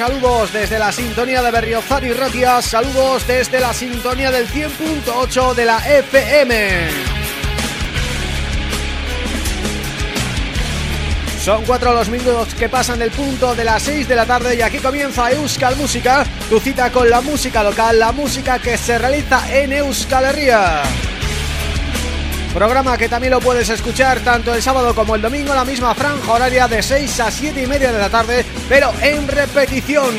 saludos desde la sintonía de Berriozar y Ratia, saludos desde la sintonía del 100.8 de la FM. Son cuatro los minutos que pasan del punto de las 6 de la tarde y aquí comienza Euskal Música, tu cita con la música local, la música que se realiza en Euskal Herria. Programa que también lo puedes escuchar tanto el sábado como el domingo, la misma franja horaria de 6 a 7 y media de la tarde, pero en repetición.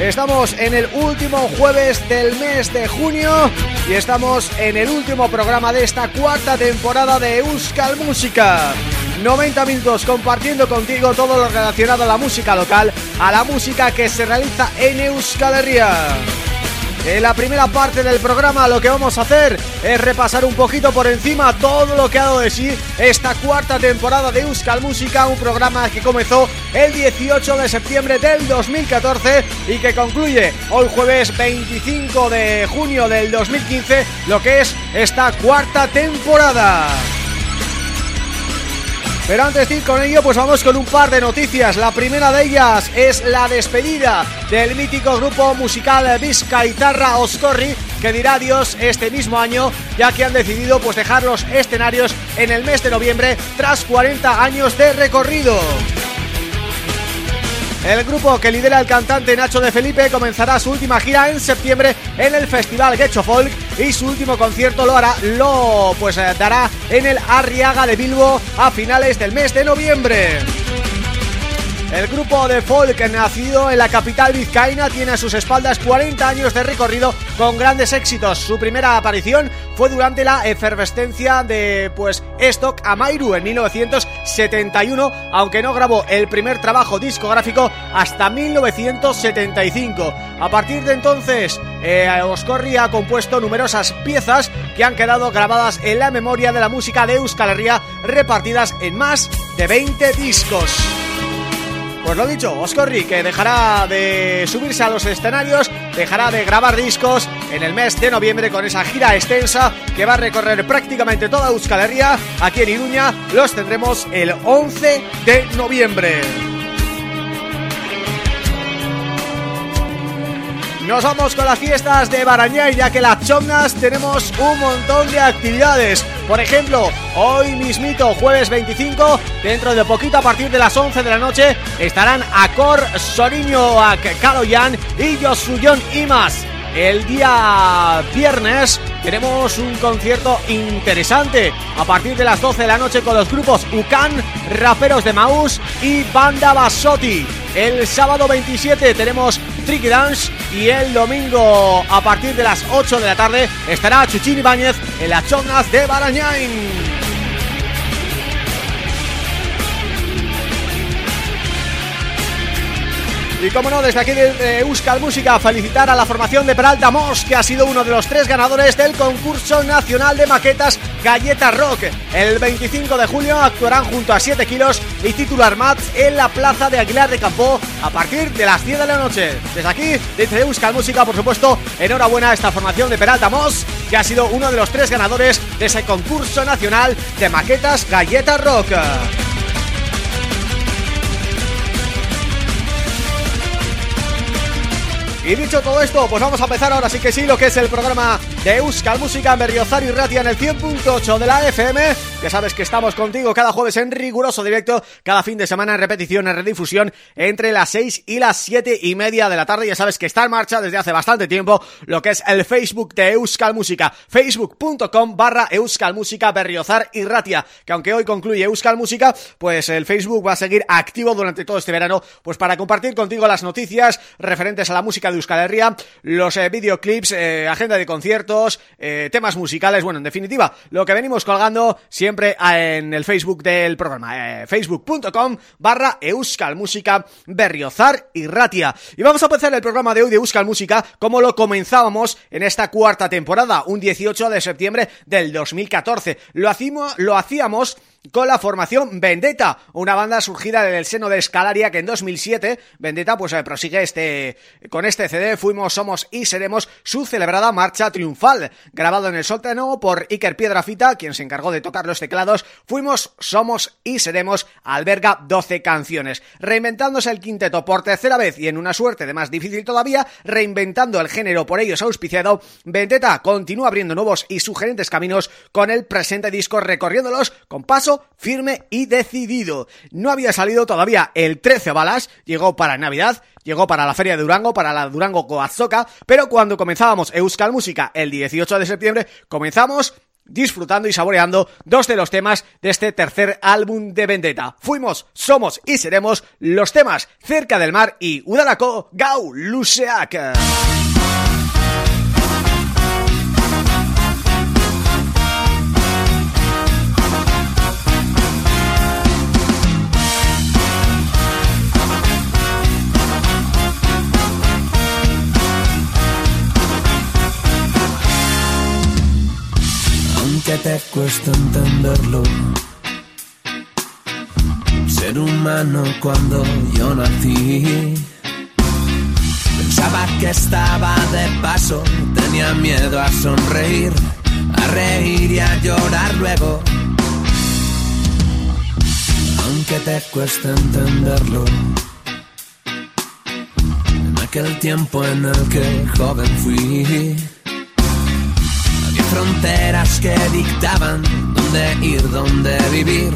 Estamos en el último jueves del mes de junio y estamos en el último programa de esta cuarta temporada de Euskal Música. 90 minutos compartiendo contigo todo lo relacionado a la música local, a la música que se realiza en Euskal Herria. En la primera parte del programa lo que vamos a hacer es repasar un poquito por encima todo lo que ha dado de sí esta cuarta temporada de Euskal Música, un programa que comenzó el 18 de septiembre del 2014 y que concluye hoy jueves 25 de junio del 2015 lo que es esta cuarta temporada. Pero antes de ir con ello, pues vamos con un par de noticias. La primera de ellas es la despedida del mítico grupo musical Vizcaitarra Oscorri, que dirá adiós este mismo año, ya que han decidido pues dejar los escenarios en el mes de noviembre tras 40 años de recorrido. El grupo que lidera el cantante Nacho de Felipe comenzará su última gira en septiembre en el Festival Getxo Folk y su último concierto lo hará, lo pues eh, dará en el Arriaga de Bilbo a finales del mes de noviembre. El grupo de folk nacido en la capital vizcaína tiene a sus espaldas 40 años de recorrido con grandes éxitos. Su primera aparición fue durante la efervescencia de pues Stock Amairu en 1971, aunque no grabó el primer trabajo discográfico hasta 1975. A partir de entonces, eh, Oscorri ha compuesto numerosas piezas que han quedado grabadas en la memoria de la música de Euskal Herria, repartidas en más de 20 discos. Pues lo dicho, Oscorri que dejará de subirse a los escenarios, dejará de grabar discos en el mes de noviembre con esa gira extensa que va a recorrer prácticamente toda Euskal Herria. Aquí en Iruña los tendremos el 11 de noviembre. Nos vamos con las fiestas de Barañay ya que las chongas tenemos un montón de actividades. Por ejemplo, hoy mismito, jueves 25, dentro de poquito a partir de las 11 de la noche Estarán Acor, Soriño, Kaloyan y Yosuyon Imas el día viernes tenemos un concierto interesante a partir de las 12 de la noche con los grupos Ucan, Raperos de Maús y Banda Basotti. El sábado 27 tenemos Tricky Dance y el domingo a partir de las 8 de la tarde estará Chuchín Ibáñez en las chongas de Barañain. Y como no, desde aquí de Euskal Música felicitar a la formación de Peralta Mos que ha sido uno de los tres ganadores del concurso nacional de maquetas Galleta Rock. El 25 de julio actuarán junto a 7 kilos y titular Mats en la plaza de Aguilar de Campo a partir de las 10 de la noche. Desde aquí, desde Euskal Música, por supuesto, enhorabuena a esta formación de Peralta Mos que ha sido uno de los tres ganadores de ese concurso nacional de maquetas Galleta Rock. Y dicho todo esto, pues vamos a empezar ahora sí que sí lo que es el programa de Euskal Música Berriozar y Ratia en el 100.8 de la FM. Ya sabes que estamos contigo cada jueves en riguroso directo, cada fin de semana en repetición, en redifusión, entre las 6 y las 7 y media de la tarde. Ya sabes que está en marcha desde hace bastante tiempo lo que es el Facebook de Euskal Música, facebook.com barra Euskal Música Berriozar y Ratia, que aunque hoy concluye Euskal Música, pues el Facebook va a seguir activo durante todo este verano, pues para compartir contigo las noticias referentes a la música de Euskal Herria, los eh, videoclips, eh, agenda de conciertos, eh, temas musicales, bueno, en definitiva, lo que venimos colgando siempre en el Facebook del programa, facebook.com barra Euskal Música Berriozar y Ratia. Y vamos a empezar el programa de hoy de Euskal Música como lo comenzábamos en esta cuarta temporada, un 18 de septiembre del 2014. Lo hacíamos, lo hacíamos con la formación Vendetta, una banda surgida del seno de Escalaria que en 2007 Vendetta pues eh, prosigue este con este CD Fuimos, Somos y Seremos su celebrada marcha triunfal, grabado en el sótano por Iker Piedrafita, quien se encargó de tocar los teclados. Fuimos, Somos y Seremos alberga 12 canciones, reinventándose el quinteto por tercera vez y en una suerte de más difícil todavía, reinventando el género por ellos auspiciado, Vendetta continúa abriendo nuevos y sugerentes caminos con el presente disco recorriéndolos con paso firme y decidido. No había salido todavía el 13 balas, llegó para Navidad, llegó para la Feria de Durango, para la Durango Coazoca, pero cuando comenzábamos Euskal Música el 18 de septiembre, comenzamos disfrutando y saboreando dos de los temas de este tercer álbum de Vendetta. Fuimos, somos y seremos los temas Cerca del Mar y Udalako Gau Luseak. Cuesta entenderlo. Ser humano cuando yo nací. Pensaba que estaba de paso, tenía miedo a sonreír, a reír y a llorar luego. Aunque te cuesta entenderlo. En aquel tiempo en el que joven fui fronteras que dictaban dónde ir, dónde vivir,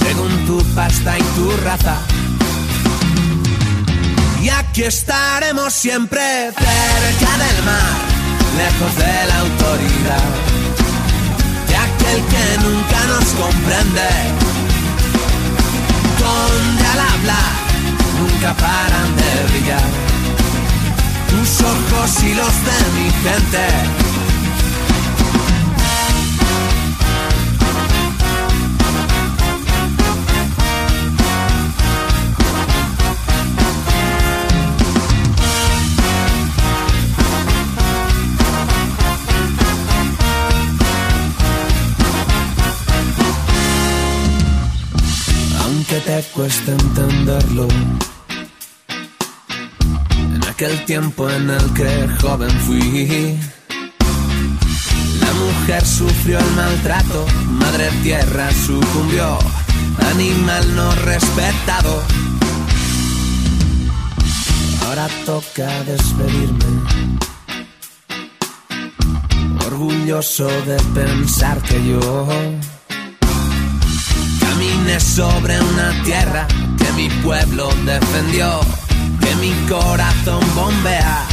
según tu pasta y tu raza. Y aquí estaremos siempre cerca del mar, lejos de la autoridad, de aquel que nunca nos comprende, donde al hablar nunca paran de brillar, tus ojos y los de mi gente que te cuesta entenderlo. En aquel tiempo en el que joven fui, la mujer sufrió el maltrato, madre tierra sucumbió, animal no respetado. Ahora toca despedirme, orgulloso de pensar que yo Sobre una tierra que mi pueblo defendió, que mi corazón bombea.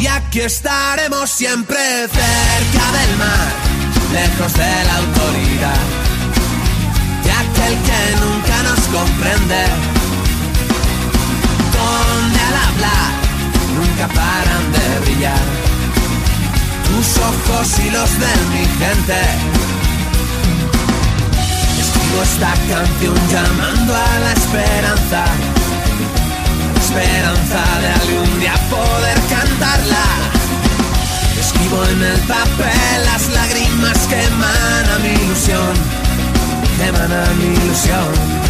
Y aquí estaremos siempre cerca del mar, lejos de la autoridad, de aquel que nunca nos comprende, donde al hablar nunca paran de brillar tus ojos y los de mi gente esta canción llamando a la esperanza. Esperanza de algún día poder cantarla. Escribo en el papel las lágrimas que emana mi ilusión. Que emana mi ilusión.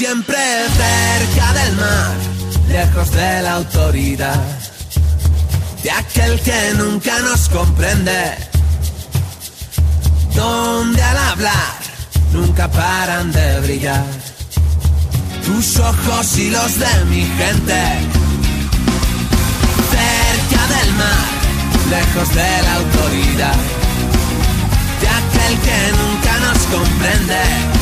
Siempre cerca del mar, lejos de la autoridad, de aquel que nunca nos comprende, donde al hablar nunca paran de brillar tus ojos y los de mi gente, cerca del mar, lejos de la autoridad, de aquel que nunca nos comprende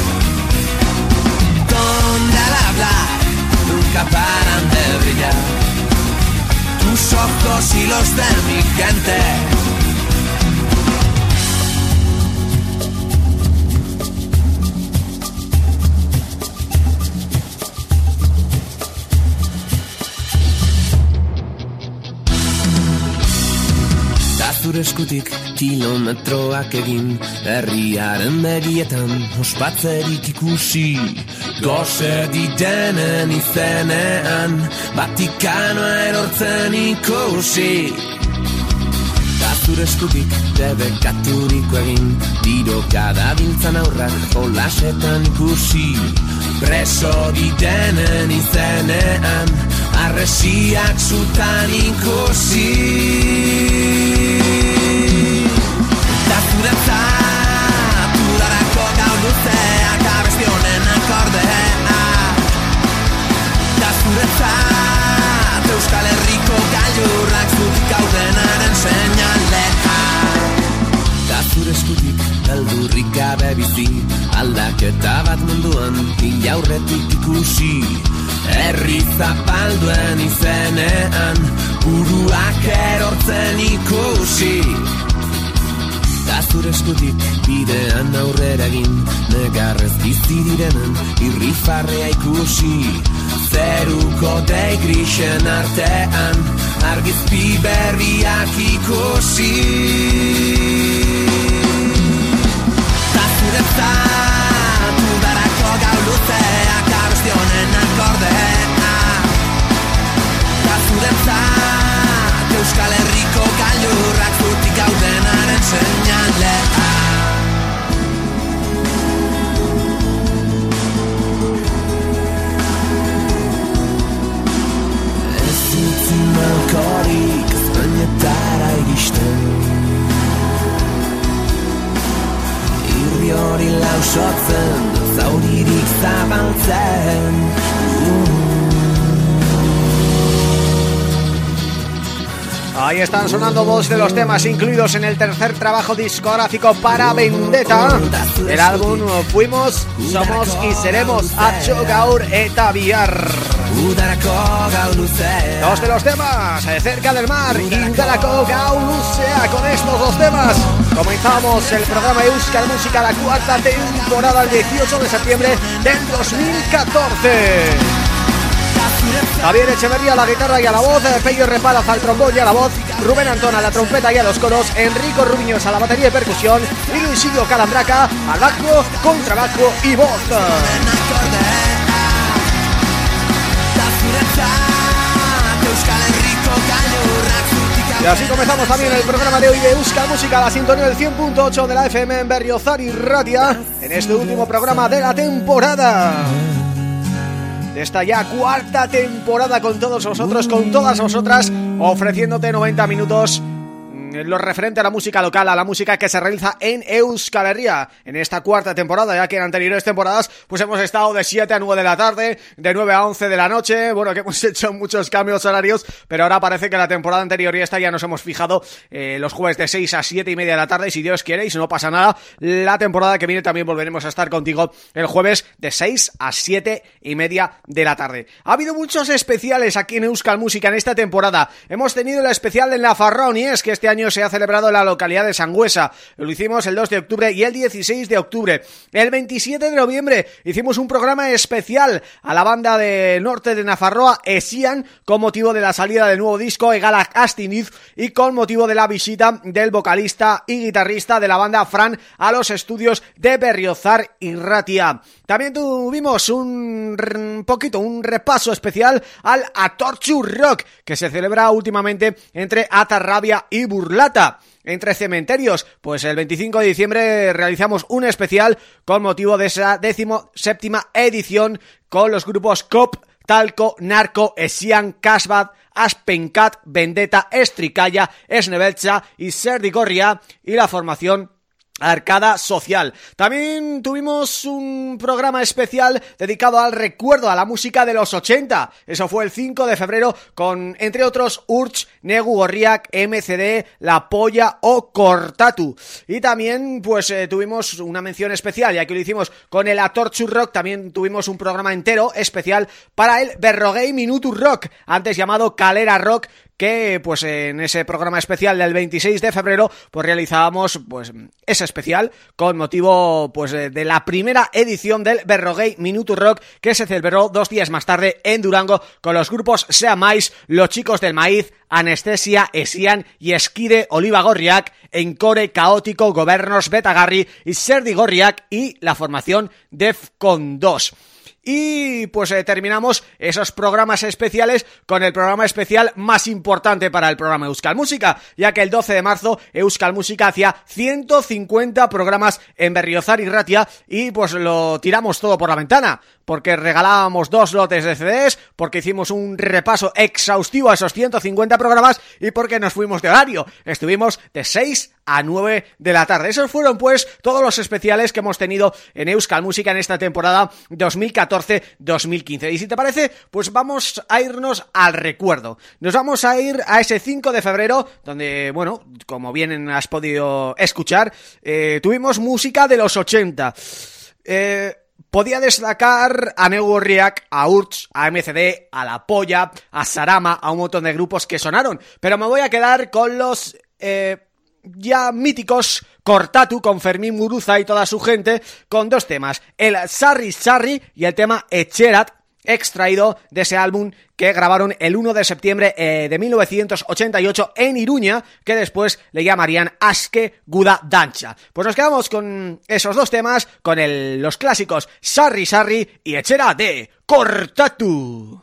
hablar nunca paran de brillar. Tus ojos y los de mi gente zure eskutik kilometroak egin Herriaren begietan ospatzerik ikusi Goze ditenen izenean Vatikanoa erortzen ikusi. Da zure eskutik debekaturiko egin Diro kada biltzan aurrak olasetan ikusi. Preso ditenen izenean Arresiak zutan ikusi. Zuretzat seinalea Da zure eskutik Eldurrik gabe bizi Aldaketa bat munduan Ilaurretik ikusi. Herri zapalduen izenean Uruak erortzen ikusi. Da zure eskutik bidean aurrera egin Negarrez bizi direnen irrifarrea ikusi zeruko dei grisen artean argizpi berriak ikusi Ta zuretzat udarako gau luzeak abestionen akordea Ta zuretzat Euskal Herriko gailurrak zutik gaudenaren seinalea Ahí están sonando dos de los temas incluidos en el tercer trabajo discográfico para Vendetta. El álbum Fuimos, Somos y Seremos Acho Gaur eta luzea Dos de los temas, eh, cerca del mar, Indarako Gau Luzea Con estos dos temas comenzamos el programa Euskal Música, la cuarta temporada el 18 de septiembre del 2014 Javier Echeverría a la guitarra y a la voz, Pello Repalas al trombón y a la voz, Rubén Antón a la trompeta y a los coros, Enrico Rubiños a la batería y percusión y Luisillo Calambraca al bajo, contrabajo y voz. Y así comenzamos también el programa de hoy de Euskal Música, la sintonía del 100.8 de la FM en Berriozar y Ratia, en este último programa de la temporada. De esta ya cuarta temporada con todos vosotros, con todas vosotras, ofreciéndote 90 minutos lo referente a la música local, a la música que se realiza en Euskal Herria. En esta cuarta temporada, ya que en anteriores temporadas pues hemos estado de 7 a 9 de la tarde, de 9 a 11 de la noche, bueno, que hemos hecho muchos cambios horarios, pero ahora parece que la temporada anterior y esta ya nos hemos fijado eh, los jueves de 6 a 7 y media de la tarde, y si Dios quiere, y si no pasa nada, la temporada que viene también volveremos a estar contigo el jueves de 6 a 7 y media de la tarde. Ha habido muchos especiales aquí en Euskal Música en esta temporada, hemos tenido el especial en La Farrón, y es que este año se ha celebrado en la localidad de Sangüesa. Lo hicimos el 2 de octubre y el 16 de octubre. El 27 de noviembre hicimos un programa especial a la banda de norte de Nafarroa, Esian, con motivo de la salida del nuevo disco Egalak Astiniz y con motivo de la visita del vocalista y guitarrista de la banda Fran a los estudios de Berriozar y Ratia. También tuvimos un poquito, un repaso especial al Atorchu Rock, que se celebra últimamente entre Atarrabia y Burlata entre cementerios, pues el 25 de diciembre realizamos un especial con motivo de esa décimo séptima edición con los grupos COP, Talco, Narco, Esian, Casbad, Aspencat, Vendetta, Estricaya, Esnebelcha y Serdigorria y la formación Arcada Social. También tuvimos un programa especial dedicado al recuerdo a la música de los 80. Eso fue el 5 de febrero con, entre otros, Urch, Negu Gorriak, MCD, La Polla o Cortatu. Y también, pues, eh, tuvimos una mención especial, ya que lo hicimos con el Atorchu Rock, también tuvimos un programa entero especial para el Berroguey Minutu Rock, antes llamado Calera Rock, que pues en ese programa especial del 26 de febrero pues realizábamos pues ese especial con motivo pues de la primera edición del Berroguey Minuto Rock que se celebró dos días más tarde en Durango con los grupos Sea Mais, Los Chicos del Maíz, Anestesia, Esian y Esquide Oliva Gorriak, Encore, Caótico, Gobernos, Betagarri y Serdi Gorriak y la formación Defcon 2. Y pues eh, terminamos esos programas especiales con el programa especial más importante para el programa Euskal Música, ya que el 12 de marzo Euskal Música hacía 150 programas en Berriozar y Ratia y pues lo tiramos todo por la ventana porque regalábamos dos lotes de CDs, porque hicimos un repaso exhaustivo a esos 150 programas y porque nos fuimos de horario. Estuvimos de 6 a 9 de la tarde. Esos fueron pues todos los especiales que hemos tenido en Euskal Música en esta temporada 2014-2015. Y si te parece, pues vamos a irnos al recuerdo. Nos vamos a ir a ese 5 de febrero, donde, bueno, como bien has podido escuchar, eh, tuvimos música de los 80. Eh podía destacar a Neugorriak, a Urch, a MCD, a La Polla, a Sarama, a un montón de grupos que sonaron. Pero me voy a quedar con los eh, ya míticos Cortatu, con Fermín Muruza y toda su gente, con dos temas. El Sarri Sarri y el tema Echerat, extraído de ese álbum que grabaron el 1 de septiembre eh, de 1988 en Iruña, que después le llamarían Aske Guda Dancha. Pues nos quedamos con esos dos temas, con los clásicos Sarri Sarri y Echera de Cortatu.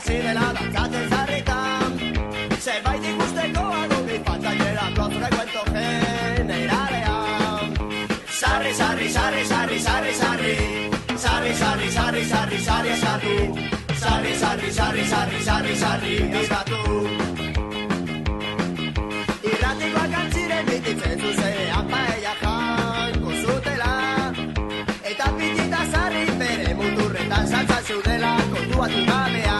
atera zirela dauzkaten zarritan Zerbait ikusteko adubi pantailerako frekuento generalean Sarri, sarri, sarri, sarri, sarri, sarri Sarri, sarri, sarri, sarri, sarri, sarri Sarri, sarri, sarri, sarri, sarri, sarri, eskatu Irratikoak antziren bititzen zuzenean paella janko zutela Eta pitita sarri bere muturretan saltza zeudela kontuatu gabea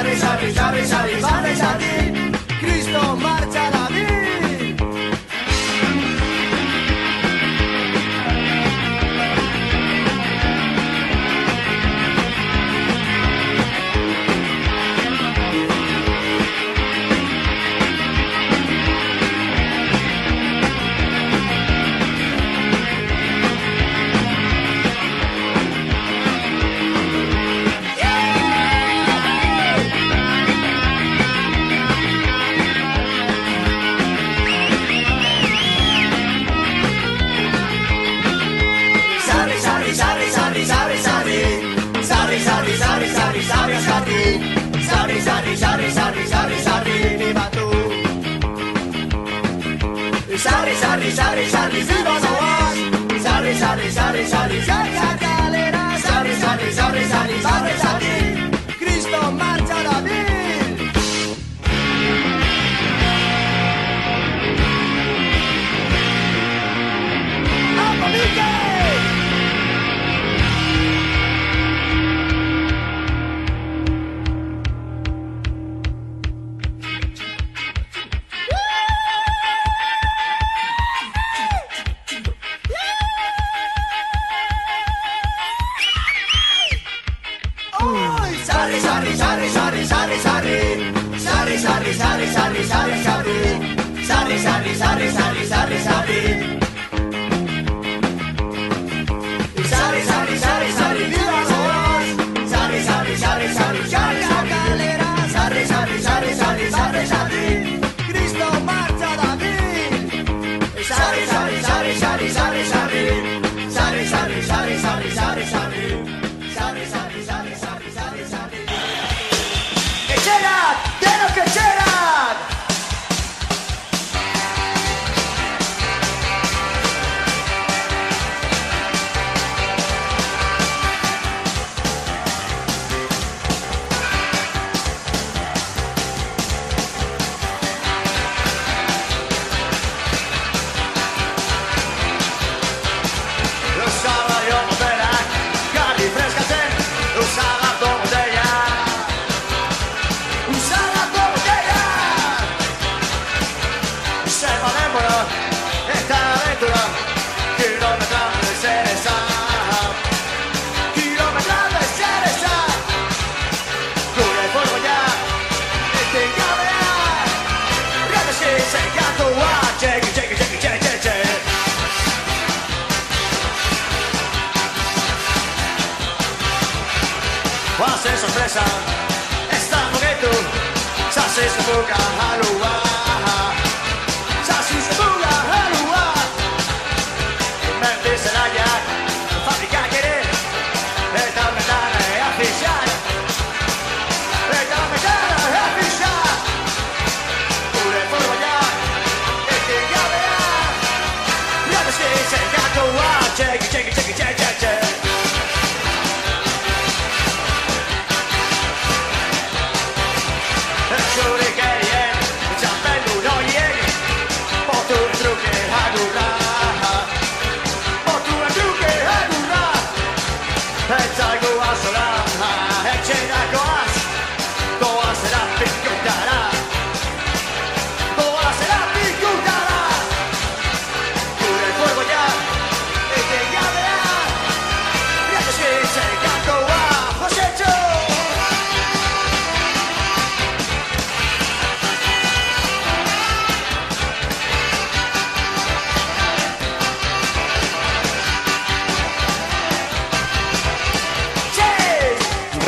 sabe, sabe, sabe, sabe, sabe, sabe, Cristo sari sari sari sari sari di batu sari sari sari sari di bawah sari sari sari sari sari sari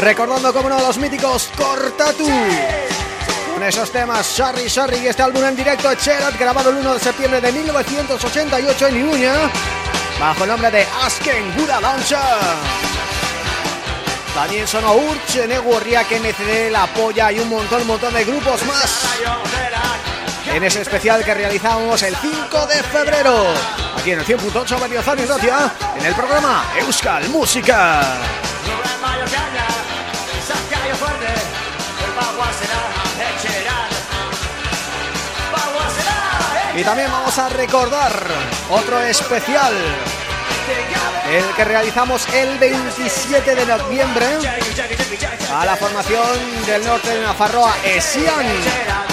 Recordando como uno de los míticos Cortatu. Con esos temas Sorry Sorry y este álbum en directo Cherat grabado el 1 de septiembre de 1988 en Iruña Bajo el nombre de Asken Buda Launcher También sonó Urche, Negu, Riak, MCD, La Polla y un montón, montón de grupos más. En ese especial que realizamos el 5 de febrero. Aquí en el 100.8 Berriozar y Ratia en el programa Euskal Música y también vamos a recordar otro especial el que realizamos el 27 de noviembre a la formación del norte de Nafarroa, Esian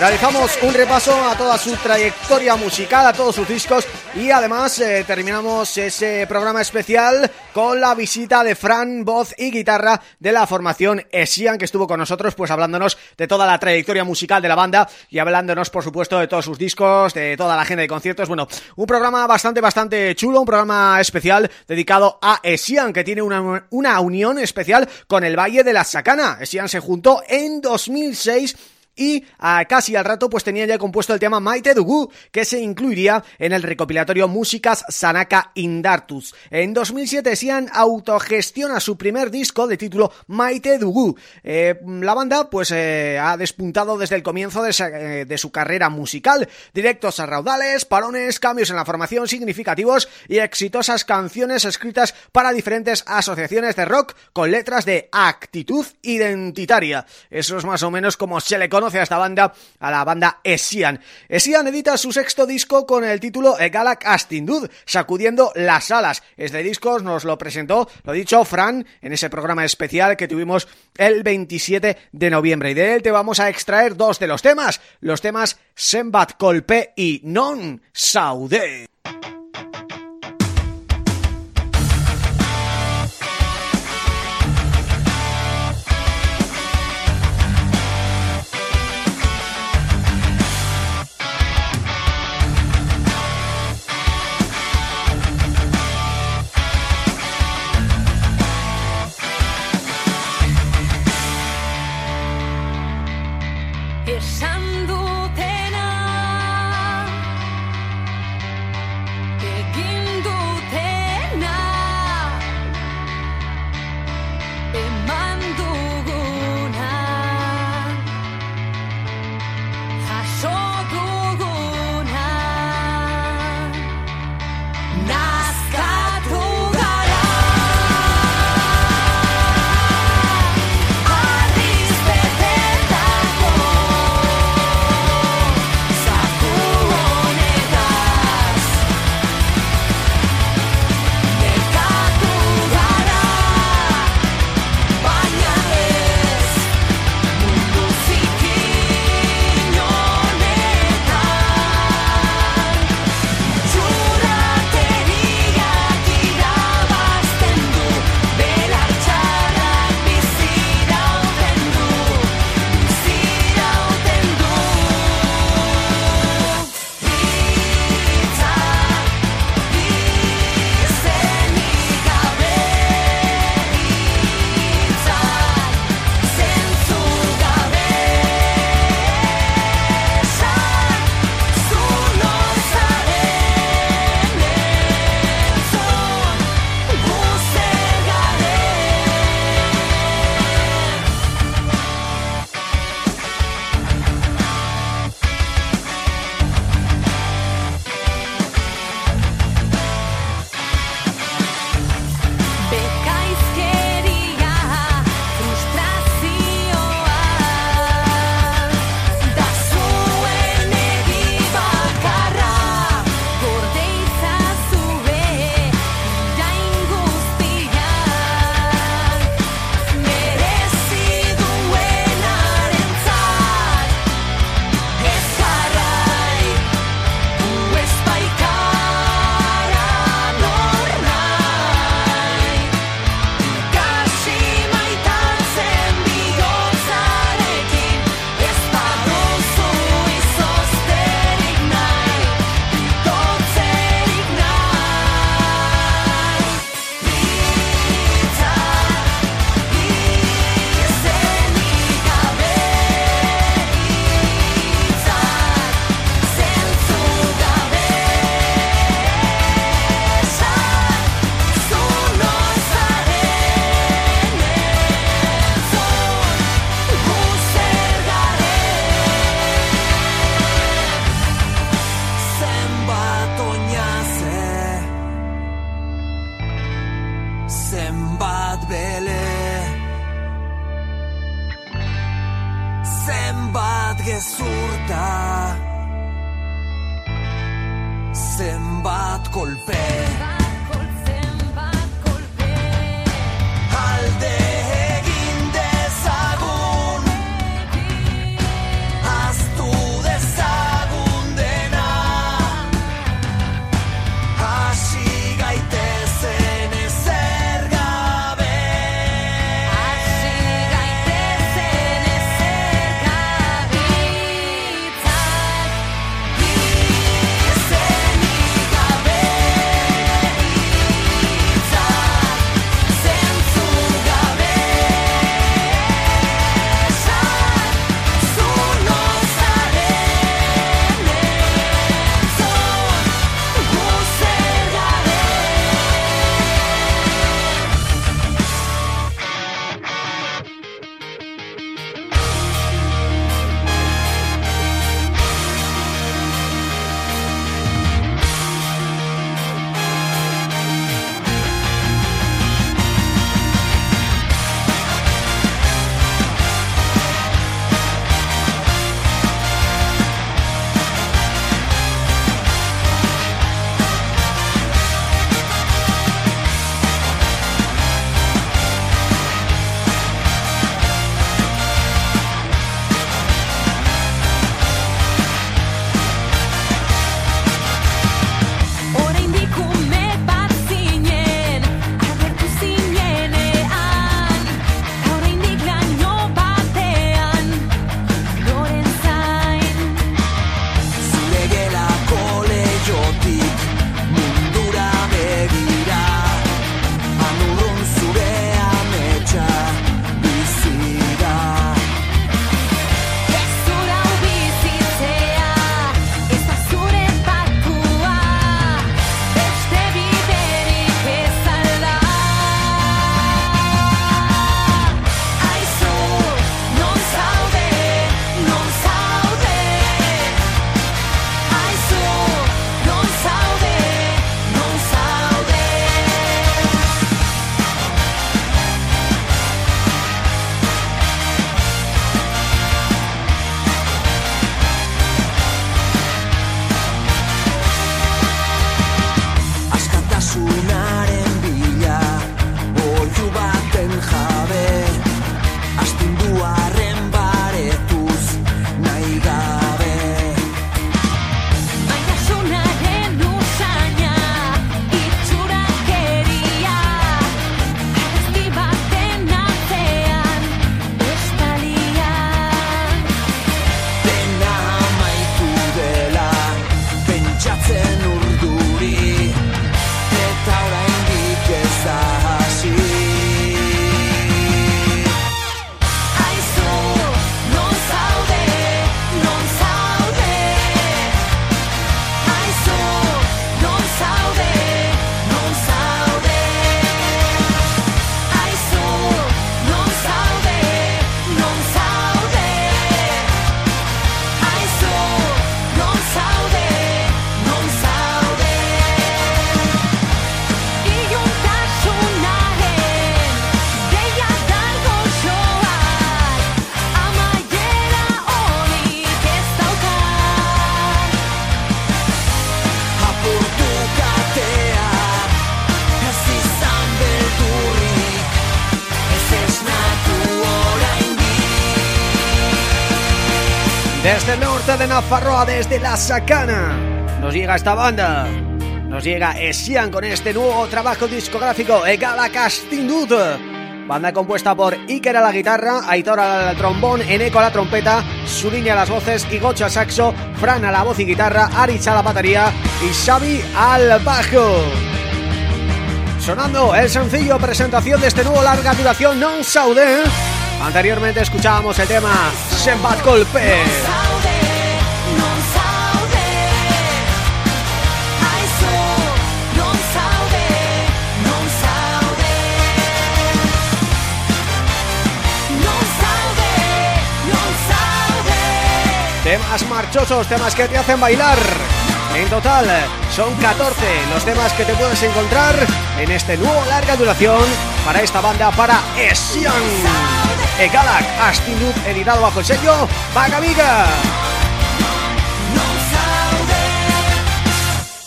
Realizamos un repaso a toda su trayectoria musical, a todos sus discos y además eh, terminamos ese programa especial con la visita de Fran, voz y guitarra de la formación Esian que estuvo con nosotros pues hablándonos de toda la trayectoria musical de la banda y hablándonos por supuesto de todos sus discos, de toda la agenda de conciertos, bueno, un programa bastante bastante chulo, un programa especial dedicado a Esian que tiene una, una unión especial con el Valle de la Sacana. Esian se juntó en 2006 y a casi al rato pues tenía ya compuesto el tema Maite Dugu, que se incluiría en el recopilatorio Músicas Sanaka Indartus. En 2007 Sian autogestiona su primer disco de título Maite Dugu. Eh, la banda pues eh, ha despuntado desde el comienzo de, eh, de, su carrera musical, directos a raudales, parones, cambios en la formación significativos y exitosas canciones escritas para diferentes asociaciones de rock con letras de actitud identitaria. Eso es más o menos como se le conoce a esta banda, a la banda Esian. Esian edita su sexto disco con el título Galak Astindud, sacudiendo las alas. Este disco nos lo presentó, lo dicho, Fran, en ese programa especial que tuvimos el 27 de noviembre. Y de él te vamos a extraer dos de los temas, los temas Sembat Colpe y Non Saude. Zenbat Nafarroa, desde La Sacana, nos llega esta banda. Nos llega Esian con este nuevo trabajo discográfico, Egala Castindut. Banda compuesta por Iker a la guitarra, Aitor al trombón, Eneco a la trompeta, Suriña a las voces, Igocho al saxo, Fran a la voz y guitarra, Arich a la batería y Xavi al bajo. Sonando el sencillo presentación de este nuevo larga duración Non Saude. Anteriormente escuchábamos el tema Sembat Golpe. Temas marchosos, temas que te hacen bailar En total son 14 los temas que te puedes encontrar En este nuevo larga duración Para esta banda, para Esian Egalak, Astinut, editado bajo el sello Vagamiga.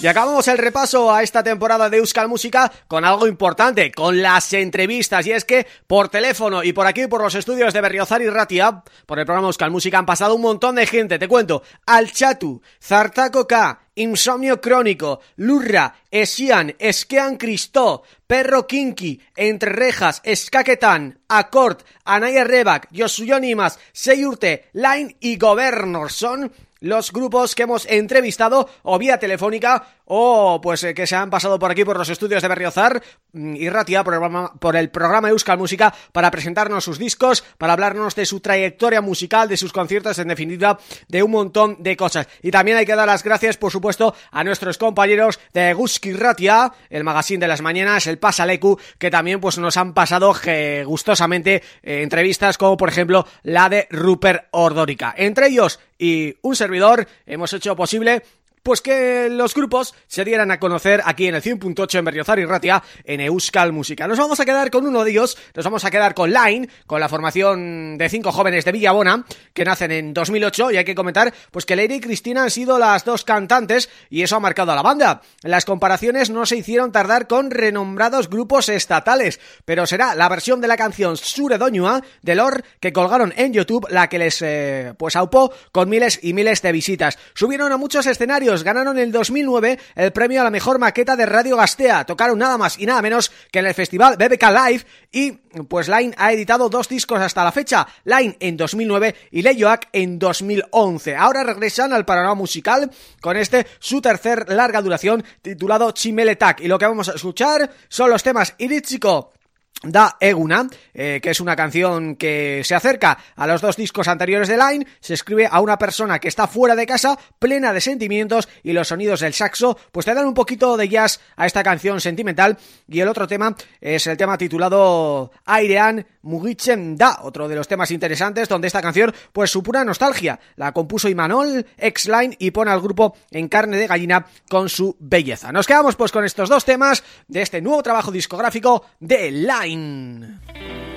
Y acabamos el repaso a esta temporada de Euskal Música con algo importante, con las entrevistas. Y es que por teléfono y por aquí, por los estudios de Berriozar y Ratia, por el programa Euskal Música, han pasado un montón de gente. Te cuento, Alchatu, Zartaco K, Insomnio Crónico, Lurra, Esian, Esquean Cristó, Perro Kinky, Entre Rejas, Escaquetán, Acord, Anaya Rebac, Yosuyonimas, Seyurte, Line y Governor son los grupos que hemos entrevistado o vía telefónica o pues eh, que se han pasado por aquí por los estudios de Berriozar mm, y Ratia por el, programa, por el programa Euskal Música para presentarnos sus discos, para hablarnos de su trayectoria musical, de sus conciertos, en definitiva, de un montón de cosas. Y también hay que dar las gracias, por supuesto, a nuestros compañeros de Guski Ratia, el magazine de las mañanas, el Pasalecu, que también pues nos han pasado gustosamente eh, entrevistas como por ejemplo la de Rupert Ordórica. Entre ellos y un servidor hemos hecho posible pues que los grupos se dieran a conocer aquí en el 100.8 en Berriozar y Ratia en Euskal Música. Nos vamos a quedar con uno de ellos, nos vamos a quedar con Line, con la formación de cinco jóvenes de Villabona, que nacen en 2008 y hay que comentar pues que Leire y Cristina han sido las dos cantantes y eso ha marcado a la banda. Las comparaciones no se hicieron tardar con renombrados grupos estatales, pero será la versión de la canción Sure Doñua de Lor que colgaron en YouTube la que les eh, pues aupó con miles y miles de visitas. Subieron a muchos escenarios ganaron en el 2009 el premio a la mejor maqueta de Radio Gastea. Tocaron nada más y nada menos que en el festival BBK Live y pues Line ha editado dos discos hasta la fecha, Line en 2009 y Leyoak en 2011. Ahora regresan al panorama musical con este su tercer larga duración titulado Chimeletak y lo que vamos a escuchar son los temas Irichiko Da Eguna, eh, que es una canción que se acerca a los dos discos anteriores de Line, se escribe a una persona que está fuera de casa, plena de sentimientos y los sonidos del saxo, pues te dan un poquito de jazz a esta canción sentimental. Y el otro tema es el tema titulado Airean Mugitzen Da, otro de los temas interesantes donde esta canción pues su pura nostalgia, la compuso Imanol, ex-Line y pone al grupo en carne de gallina con su belleza. Nos quedamos pues con estos dos temas de este nuevo trabajo discográfico de Line.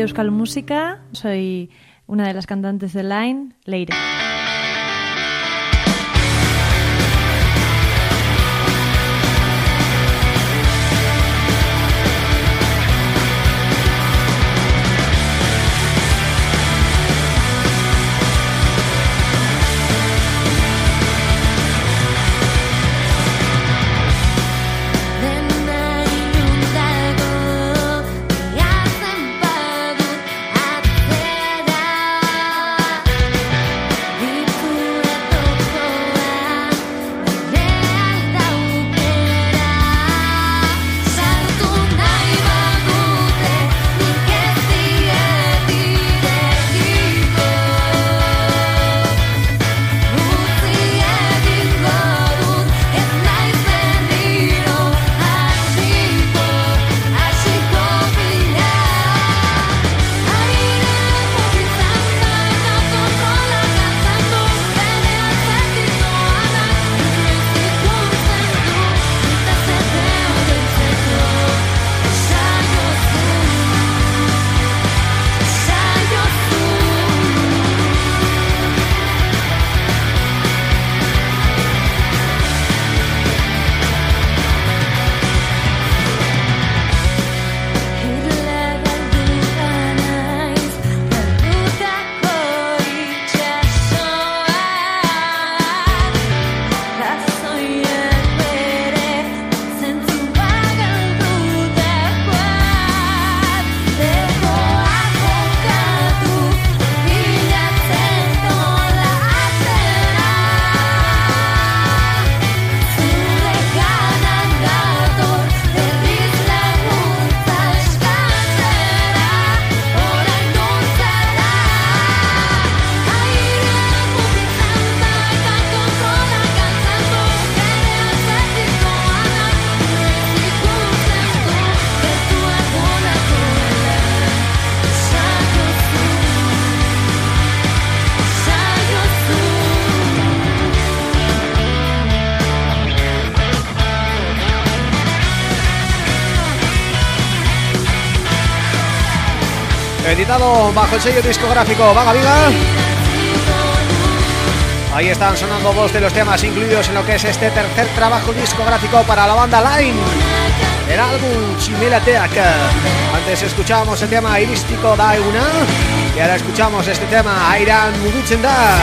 Euskal Música. Soy una de las cantantes de Line, Leire. Bajo el sello discográfico Vaga Viga. Ahí están sonando dos de los temas incluidos en lo que es este tercer trabajo discográfico para la banda Line El álbum Chimela Antes escuchábamos el tema irístico da una Y ahora escuchamos este tema Airan Mudutzen da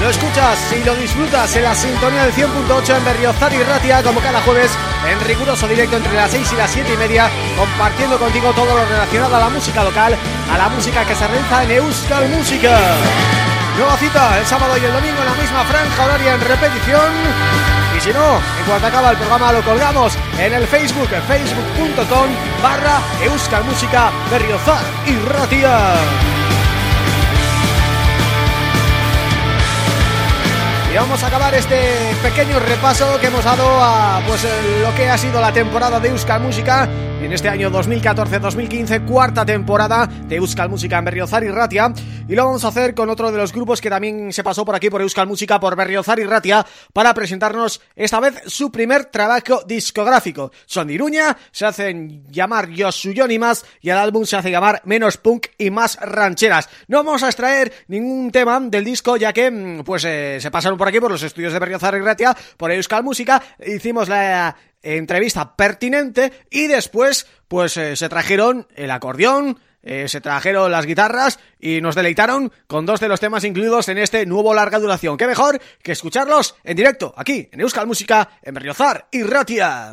Lo escuchas y lo disfrutas en la sintonía del 100.8 en Berriozar y Ratia como cada jueves en riguroso directo entre las 6 y las 7 y media compartiendo contigo todo lo relacionado a la música local, a la música que se realiza en Euskal Música. Nueva cita el sábado y el domingo en la misma franja horaria en repetición y si no, en cuanto acaba el programa lo colgamos en el Facebook, facebook.com barra Euskal Música Berriozar y Ratia. Y vamos a acabar este pequeño repaso que hemos dado a pues eh, lo que ha sido la temporada de Euskal Música en este año 2014-2015, cuarta temporada de Euskal Música en Berriozar y Ratia y lo vamos a hacer con otro de los grupos que también se pasó por aquí por Euskal Música, por Berriozar y Ratia para presentarnos esta vez su primer trabajo discográfico. Son de Iruña, se hacen llamar Yosuyonimas y el álbum se hace llamar Menos Punk y Más Rancheras. No vamos a extraer ningún tema del disco ya que mm, pues eh, se pasaron por aquí por los estudios de Berriozar y Ratia, por Euskal Música, hicimos la entrevista pertinente y después pues eh, se trajeron el acordeón, eh, se trajeron las guitarras y nos deleitaron con dos de los temas incluidos en este nuevo larga duración. ¿Qué mejor que escucharlos en directo aquí en Euskal Música en Berriozar y Ratia?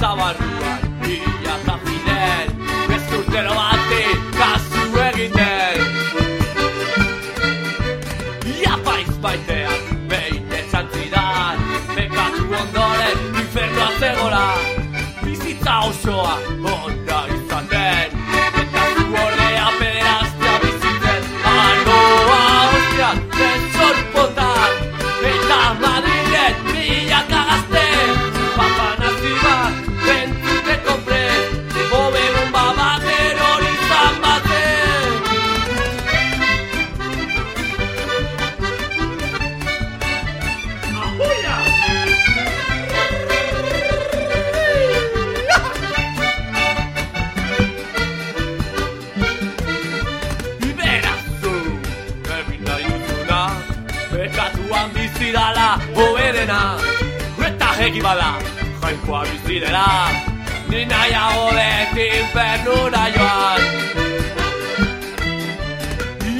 zabarruan Bila eta fidel Bezurtero bate Kasu egiten Ia baiz baita begi bada Jainkoa bizi dela Ni nahiago dut infernura joan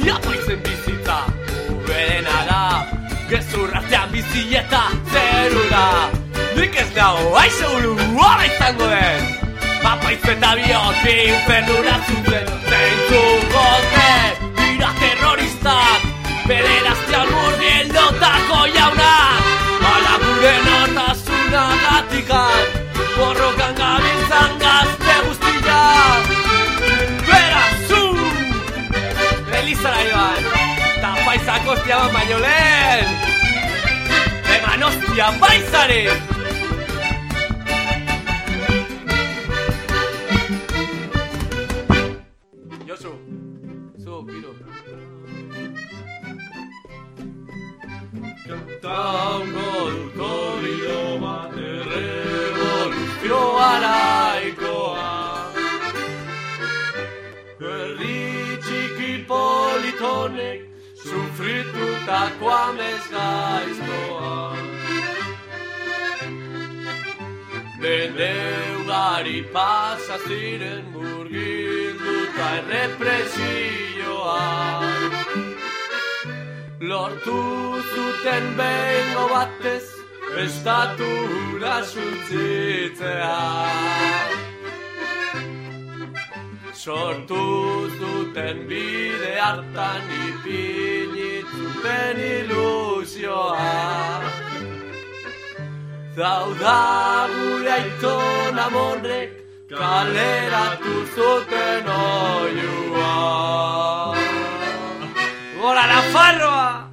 Iapaitzen bizitza Uberena da Gezurratean bizi eta zerura Nik ez nago aizeguru Hora izango den Apaiz eta bihot infernura zuten Zeintzuko zen Dira terroristak Bederaztean murgildotako jaunak gatikan Borrokan gabiltzan gazte guztiak Bera, zu! Elizara joan Ta paizak ostia ban baino lehen. Eman ostia paizare pasa ziren murgilduta errepresioa. Lortu zuten bengo batez Estatura suntzitzea Sortu zuten bide hartan ipinitzuten ilusioa. Zauda gure aiton amorrek kaleratu zuten oiua Gora la farroa!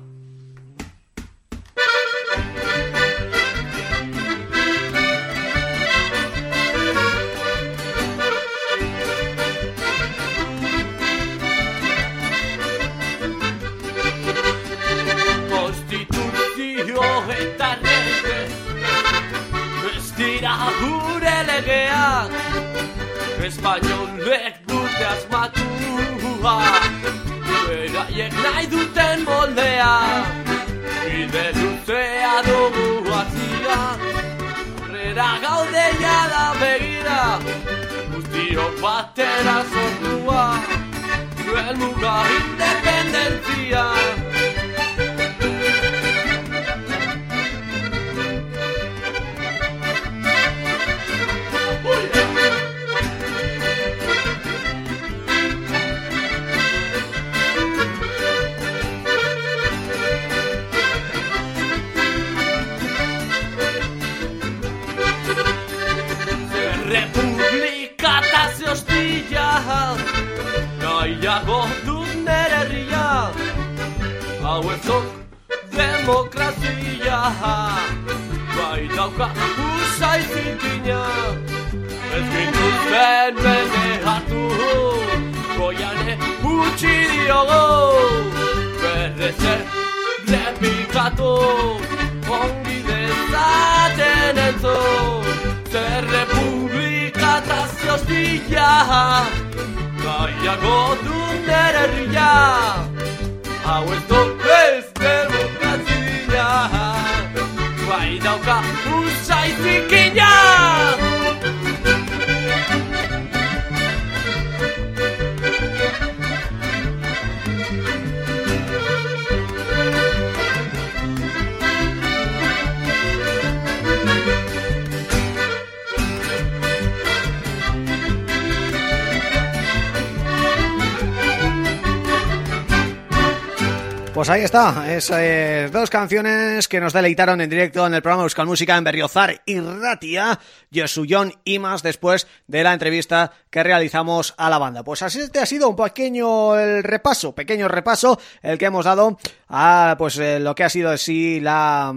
Konstituzio eta lege Ez dira gure legeak Espainolek dute asmatua Beraiek nahi duten moldea Bide luzea dugu atzia Herrera gaude jada begira Guztiok batera sortua Duen muga independentzia Hau ezok demokrazia. Bai dauka usai zikina Ez gintuzten mende hartu. Goiane utxi diogo Berrezer repikatu. Ongi dezaten entzun Zer republika eta ze hostia Gaiago dut nere herria Hau ez dut dauka Usaizik inak Pues ahí está, esas dos canciones que nos deleitaron en directo en el programa Euskal Música en Berriozar y Ratia, John y más después de la entrevista que realizamos a la banda. Pues así este ha sido un pequeño el repaso, pequeño repaso el que hemos dado a pues eh, lo que ha sido así la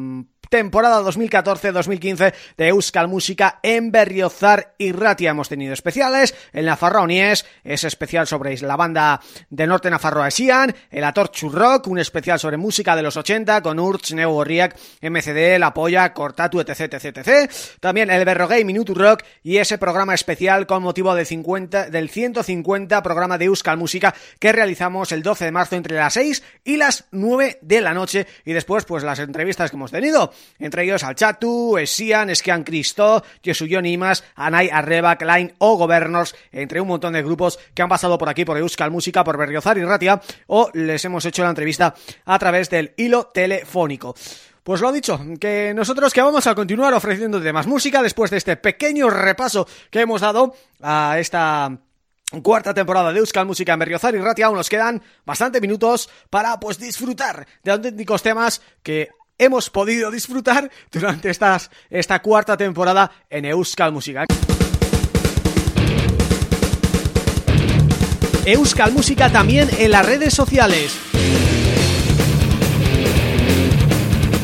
temporada 2014-2015 de Euskal Música en Berriozar y Ratia. Hemos tenido especiales, el Nafarraonies, ese especial sobre la banda del norte Nafarroa Esian, el Atorchu Rock, un especial sobre música de los 80 con Urch, Neo Gorriak, MCD, La Polla, Cortatu, etc, etc, etc. También el Berrogay Minutu Rock y ese programa especial con motivo del 50, del 150 programa de Euskal Música que realizamos el 12 de marzo entre las 6 y las 9 de la noche y después pues las entrevistas que hemos tenido entre ellos Alchatu, Esian, Esquian Cristo, Jesuyo Nimas, Anay Arreba, Klein o Governors, entre un montón de grupos que han pasado por aquí por Euskal Música, por Berriozar y Ratia, o les hemos hecho la entrevista a través del hilo telefónico. Pues lo dicho, que nosotros que vamos a continuar ofreciendo más música después de este pequeño repaso que hemos dado a esta cuarta temporada de Euskal Música en Berriozar y Ratia aún nos quedan bastante minutos para pues disfrutar de auténticos temas que hemos podido disfrutar durante estas, esta cuarta temporada en Euskal Música. Euskal Música también en las redes sociales.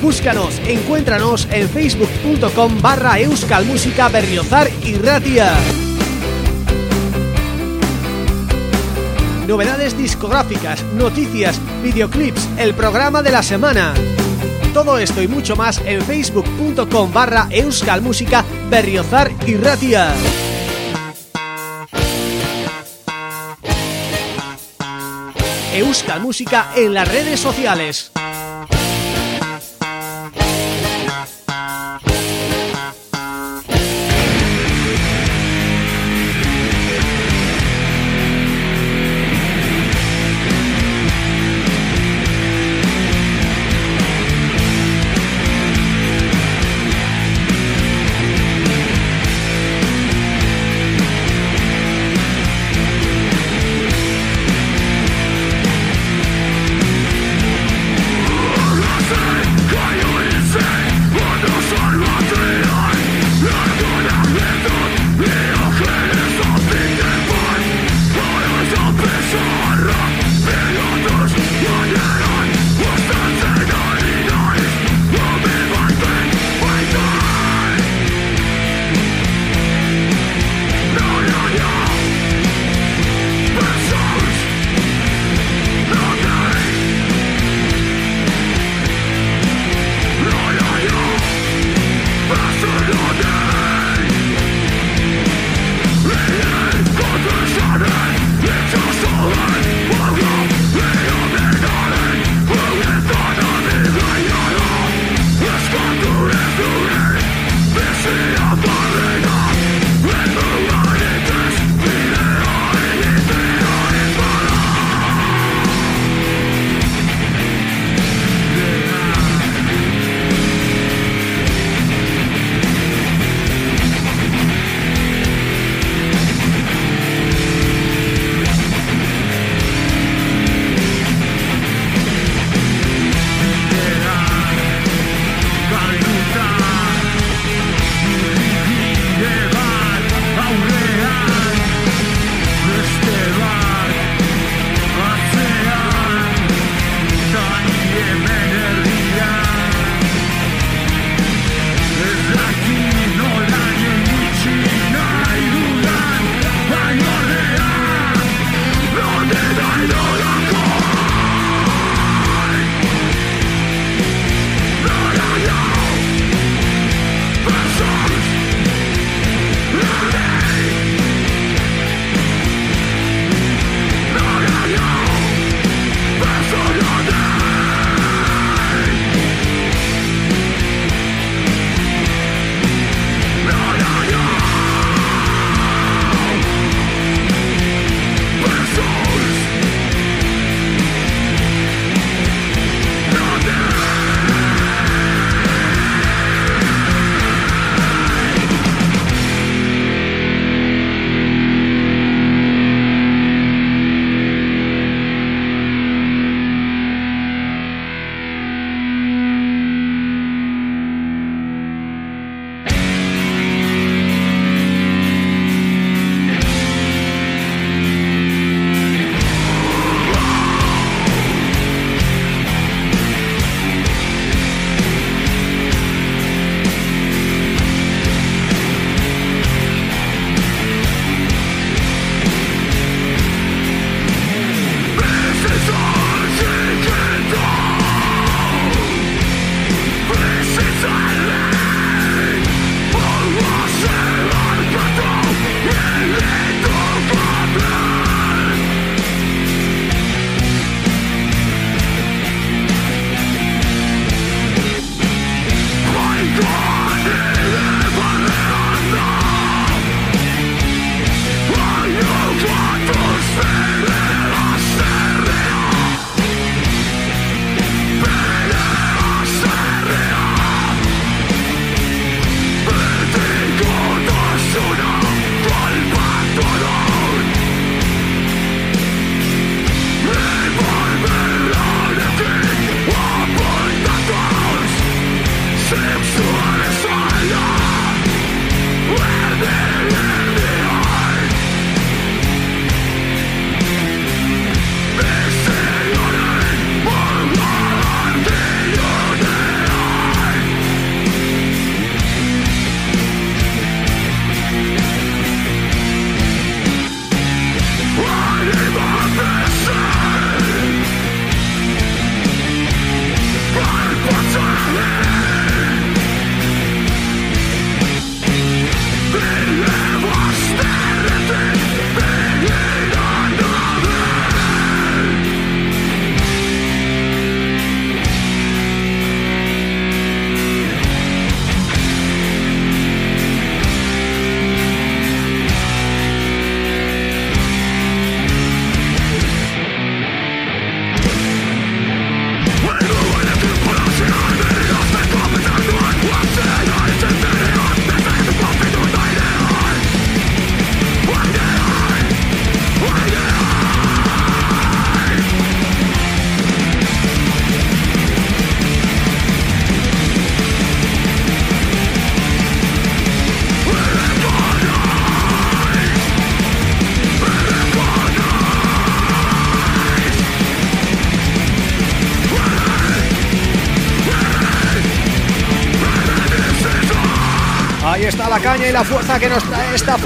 Búscanos, encuéntranos en facebook.com barra Euskal Música Berriozar y Ratia. novedades discográficas, noticias, videoclips, el programa de la semana. Todo esto y mucho más en facebook.com barra Euskal Música Berriozar y Ratia. Euskal Música en las redes sociales.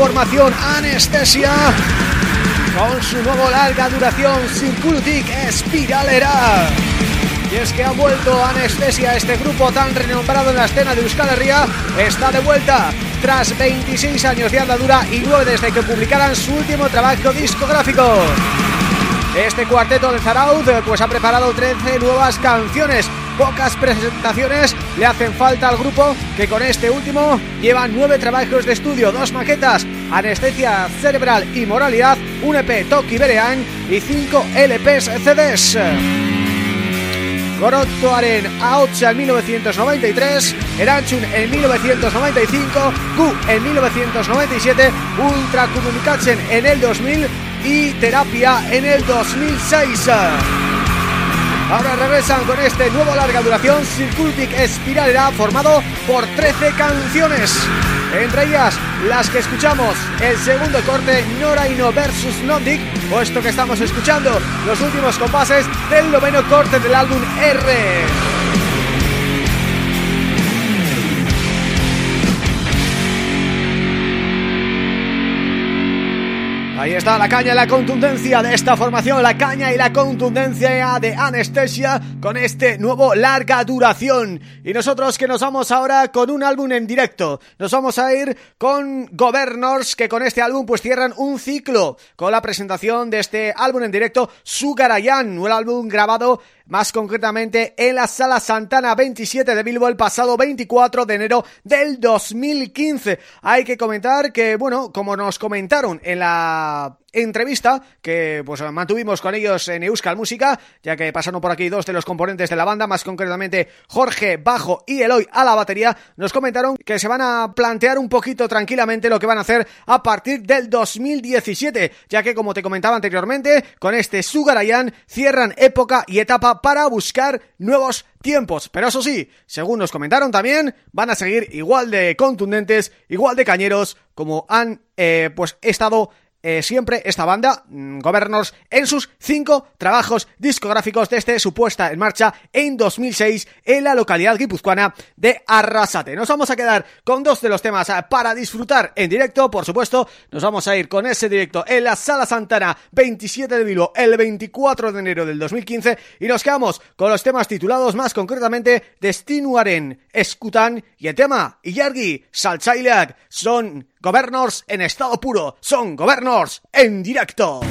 Formación Anestesia con su nuevo larga duración Circultic Espiralera. Y es que ha vuelto Anestesia, este grupo tan renombrado en la escena de Euskal Herria, está de vuelta tras 26 años de andadura y 9 desde que publicaran su último trabajo discográfico. Este cuarteto de Zaraud pues ha preparado 13 nuevas canciones Pocas presentaciones le hacen falta al grupo que con este último llevan nueve trabajos de estudio, dos maquetas, anestesia cerebral y moralidad, un EP Toki Berean y cinco LPs CDs. Gorottoaren Aotsa en 1993, Eranchun en 1995, Gu en 1997, Ultra Communication en el 2000 y Terapia en el 2006. Ahora regresan con este nuevo larga duración Circultic Espiralera formado por 13 canciones. Entre ellas las que escuchamos El segundo corte Noraino vs Nordic O esto que estamos escuchando Los últimos compases del noveno corte del álbum R Ahí está la caña y la contundencia de esta formación, la caña y la contundencia de Anestesia con este nuevo larga duración. Y nosotros que nos vamos ahora con un álbum en directo. Nos vamos a ir con Governors que con este álbum pues cierran un ciclo con la presentación de este álbum en directo Sugarayan, un álbum grabado más concretamente en la Sala Santana 27 de Bilbo el pasado 24 de enero del 2015. Hay que comentar que, bueno, como nos comentaron en la entrevista que pues mantuvimos con ellos en Euskal Música, ya que pasaron por aquí dos de los componentes de la banda, más concretamente Jorge Bajo y Eloy a la batería, nos comentaron que se van a plantear un poquito tranquilamente lo que van a hacer a partir del 2017, ya que como te comentaba anteriormente, con este Sugarayan cierran época y etapa para buscar nuevos tiempos, pero eso sí, según nos comentaron también, van a seguir igual de contundentes, igual de cañeros, como han eh, pues estado eh, siempre esta banda, mmm, Governors, en sus cinco trabajos discográficos desde su puesta en marcha en 2006 en la localidad guipuzcoana de Arrasate. Nos vamos a quedar con dos de los temas eh, para disfrutar en directo, por supuesto, nos vamos a ir con ese directo en la Sala Santana 27 de Bilbo el 24 de enero del 2015 y nos quedamos con los temas titulados más concretamente Destinuaren, Escutan y el tema Iyargi, Salchaileak son Governors en estado puro, son Governors en directo.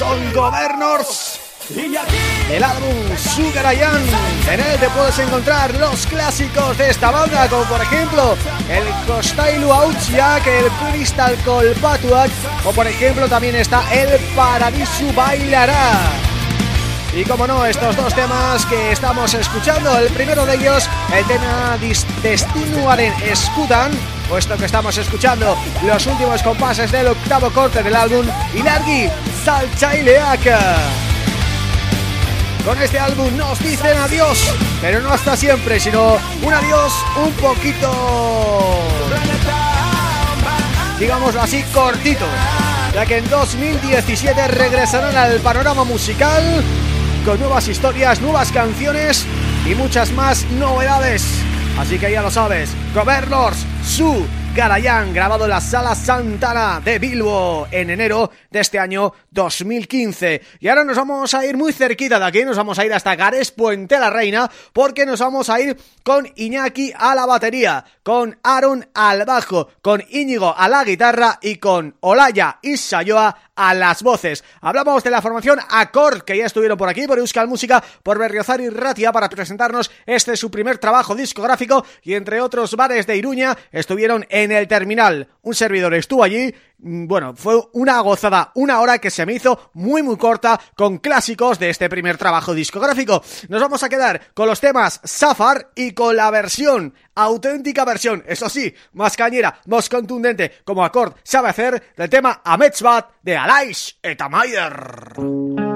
Son Governors. El álbum Sugarayan. En él te puedes encontrar los clásicos de esta banda, como por ejemplo el Kostailu Autsiak, el Crystal Colpatuak, o por ejemplo también está el Paradisu Bailará. Y como no, estos dos temas que estamos escuchando, el primero de ellos, el tema Destinuaren Escudan, puesto que estamos escuchando los últimos compases del octavo corte del álbum, Ilargi Salchaileak. Con este álbum nos dicen adiós, pero no hasta siempre, sino un adiós un poquito, digámoslo así, cortito, ya que en 2017 regresarán al panorama musical con nuevas historias, nuevas canciones y muchas más novedades. Así que ya lo sabes, Governors, su Garayán, grabado en la Sala Santana de Bilbo en enero de este año 2015. Y ahora nos vamos a ir muy cerquita de aquí, nos vamos a ir hasta Gares Puente la Reina, porque nos vamos a ir con Iñaki a la batería, con Aaron al bajo, con Íñigo a la guitarra y con Olaya y Sayoa a las voces. Hablamos de la formación Accord, que ya estuvieron por aquí, por Euskal Música, por Berriozar y Ratia, para presentarnos este su primer trabajo discográfico y entre otros bares de Iruña estuvieron en el Terminal. Un servidor estuvo allí mm, bueno, fue una gozada, una hora que se me hizo muy muy corta con clásicos de este primer trabajo discográfico. Nos vamos a quedar con los temas Safar y con la versión, auténtica versión, eso sí, más cañera, más contundente, como Accord sabe hacer, del tema Ametzbat de Alaish Etamayer.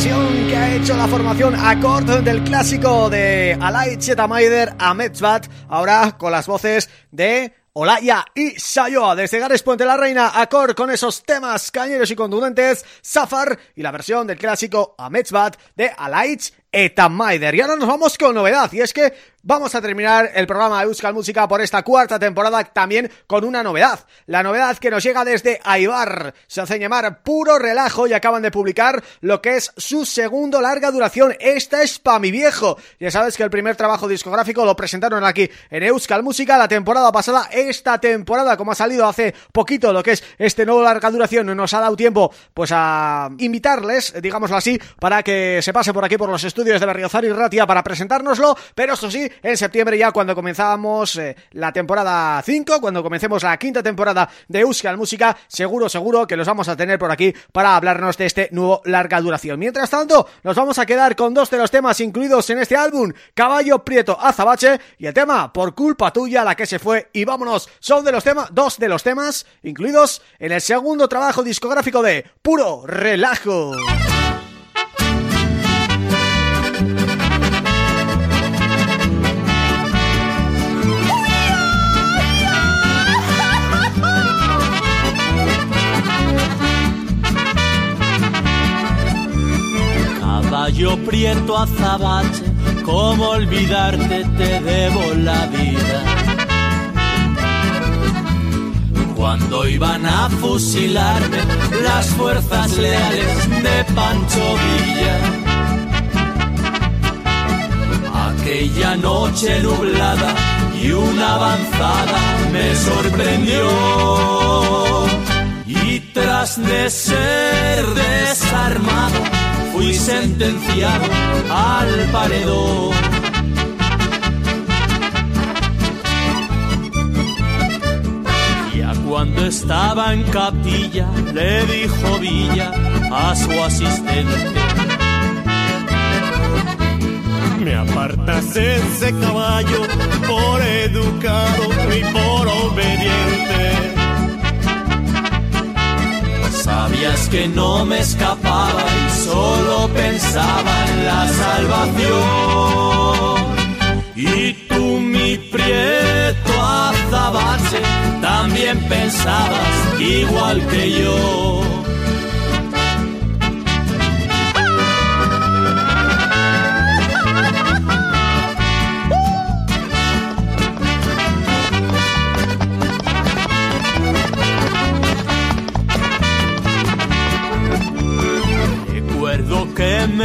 Que ha hecho la formación Accord del clásico de Alay Chetamaider a ahora con las voces de Olaya y Sayoa. Desde Gares Puente la Reina, Accord con esos temas cañeros y contundentes, Safar y la versión del clásico Ametzbat de Alaich Etamaider. Y ahora nos vamos con novedad, y es que vamos a terminar el programa de Euskal Música por esta cuarta temporada también con una novedad. La novedad que nos llega desde Aibar, se hace llamar Puro Relajo y acaban de publicar lo que es su segundo larga duración. Esta es pa' mi viejo. Ya sabes que el primer trabajo discográfico lo presentaron aquí en Euskal Música la temporada pasada. Esta temporada, como ha salido hace poquito lo que es este nuevo larga duración, nos ha dado tiempo pues a invitarles, digámoslo así, para que se pase por aquí por los estudios de Berriozar y Ratia para presentárnoslo, pero eso sí, en septiembre ya cuando comenzamos eh, la temporada 5, cuando comencemos la quinta temporada de Euskal Música, seguro, seguro que los vamos a tener por aquí para hablarnos de este nuevo larga duración. Mientras tanto, nos vamos a quedar con dos de los temas incluidos en este álbum, Caballo Prieto Azabache y el tema Por culpa tuya la que se fue y vámonos, son de los temas, dos de los temas incluidos en el segundo trabajo discográfico de Puro Relajo. Caballo prieto azabache, cómo olvidarte te debo la vida. Cuando iban a fusilarme las fuerzas leales de Pancho Villa. Aquella noche nublada y una avanzada me sorprendió. Y tras de ser desarmado, fui sentenciado al paredón. Ya cuando estaba en capilla, le dijo Villa a su asistente. Me apartas ese caballo por educado Que no me escapaba y solo pensaba en la salvación. Y tú, mi prieto azabache, también pensabas igual que yo.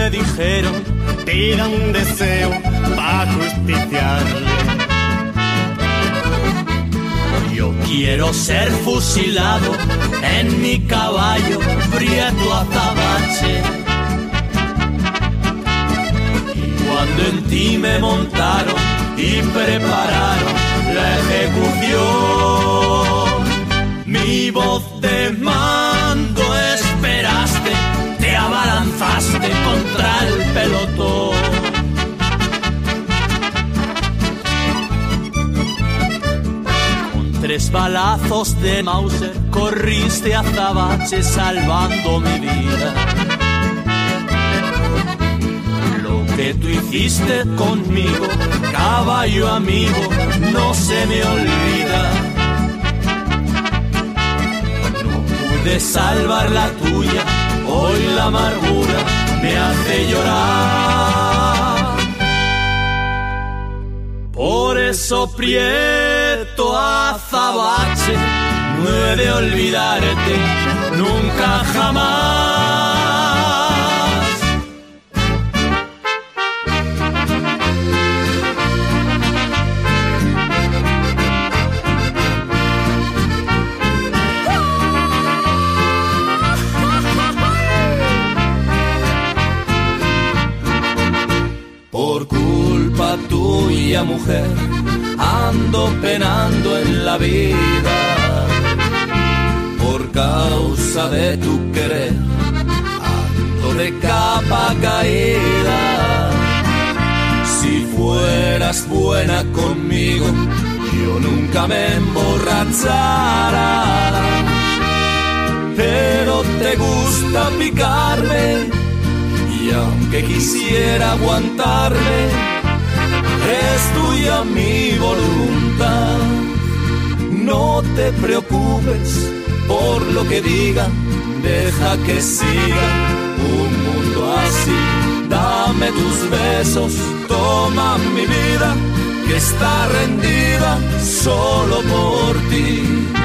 Me dijeron, pida un deseo para justiciarle. Yo quiero ser fusilado en mi caballo prieto azabache. Y cuando en ti me montaron y prepararon la ejecución, mi voz de mando abalanzaste contra el pelotón. Tres balazos de Mauser corriste a Azabache salvando mi vida. Lo que tú hiciste conmigo, caballo amigo, no se me olvida. de salvar la tuya, hoy la amargura me hace llorar. Por eso prieto azabache, no he de olvidarte nunca jamás. Tuya, mujer, ando penando en la vida. Por causa de tu querer, ando de capa caída. Si fueras buena conmigo, yo nunca me emborrachara. Pero te gusta picarme y aunque quisiera aguantarme, es tuya mi voluntad. No te preocupes por lo que digan, deja que siga un mundo así. Dame tus besos, toma mi vida, que está rendida solo por ti.